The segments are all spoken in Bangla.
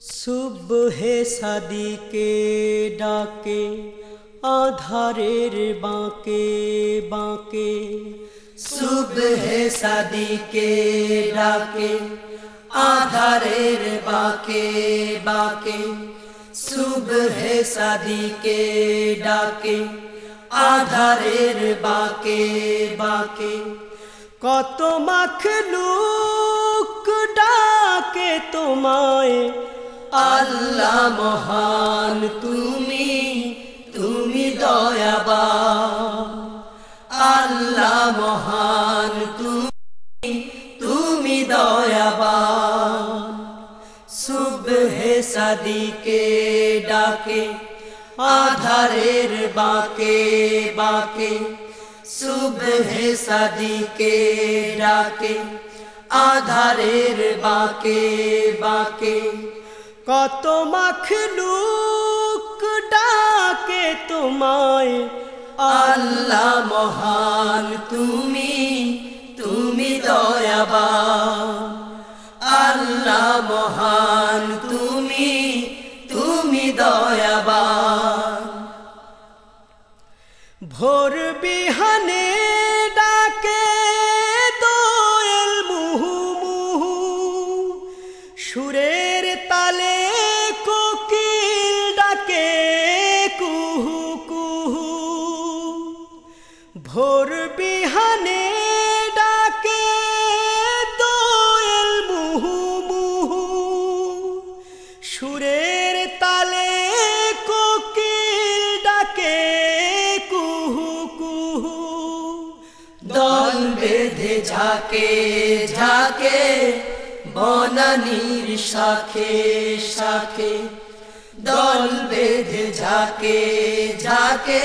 সুবহে সাদিকে ডাকে আধারের বাঁকে বাঁকে সুবহে সাদিকে ডাকে আধারের বাকে বাকে সুবহে সাদিকে ডাকে আধারের বাকে বাকে কত মাখলুক ডাকে তোমায় আল্লাহ মহান, তুমি তুমি দয়াবান। আল্লাহ মহান, তুমি তুমি দয়াবান। সুবহে সাদিকে ডাকে, আধারের বাকে বাকে। সুবহে সাদিকে ডাকে, আধারের বাকে বাকে। কত মাখলুক ডাকে তোমায়। আল্লাহ মহান, তুমি তুমি দয়াবান। আল্লাহ মহান, তুমি তুমি দয়াবান। ভোর বিহানে বেঁধে ঝাঁকে ঝাঁকে, বনানীর শাখে শাখে। দল বেঁধে ঝাঁকে ঝাঁকে,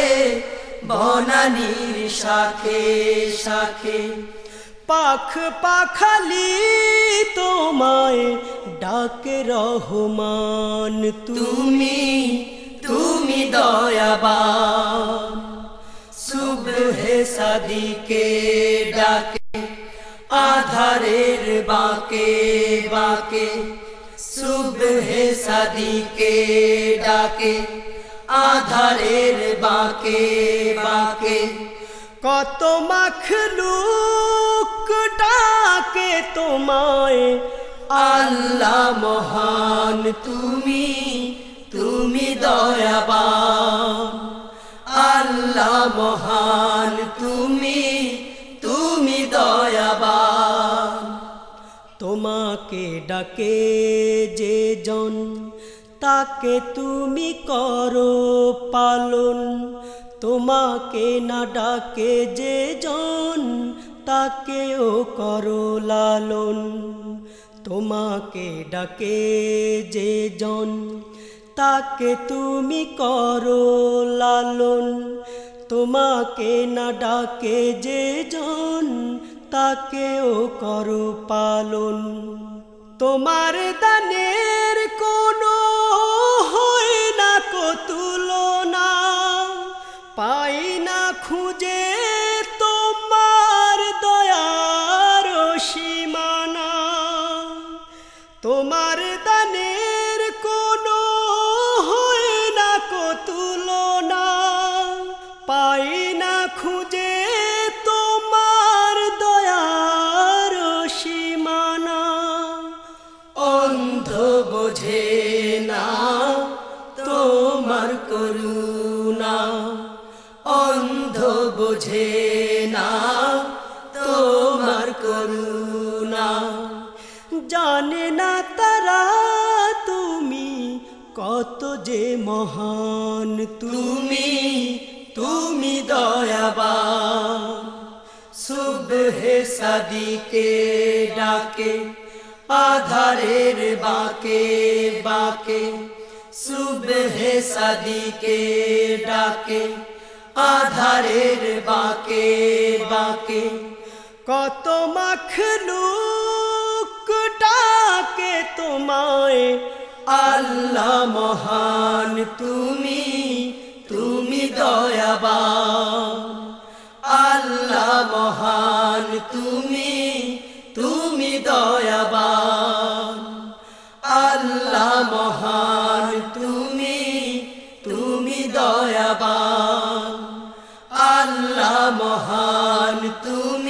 বনানীর শাখে শাখে। পাখ পাখালি তোমায় ডাকে রহমান, তুমি তুমি তুমি দয়াবান। সুবহে সাদিকে ডাকে আধারের বাকে বাকে, সুবহে সাদিকে ডাকে। আধারের বাকে বাকে, কত মাখলুক ডাকে তোমায়। আল্লাহ মহান, তুমি তুমি দয়াবান। আল্লাহ মহান, তুমি তুমি তোমাকে ডাকে যে জন, তাকে তুমি করো পালন। তোমাকে না ডাকে যে জন, তাকেও করো লালন। তোমাকে ডাকে যে জন, তাকে তুমি করো লালন। তোমাকে না ডাকে যে জন, তাকেও করো পালন। তোমার দানের কোনো হয় না কো তুলনা। পাই না খুঁজে তোমার দয়ার সীমানা। তোমার জানে না তারা তুমি কত যে মহান। তুমি তুমি দয়াবান। সুবহে সাদিকে ডাকে, আধারের বাকে বাকে। সুবহে সাদিকে ডাকে, আধারের বাকে বাকে। কত মাখলুক তোমায়। আল্লাহ মহান, তুমি তুমি দয়াবান। আল্লাহ মহান, তুমি তুমি দয়াবান। আল্লাহ মহান, তুমি তুমি দয়াবান। আল্লাহ মহান, তুমি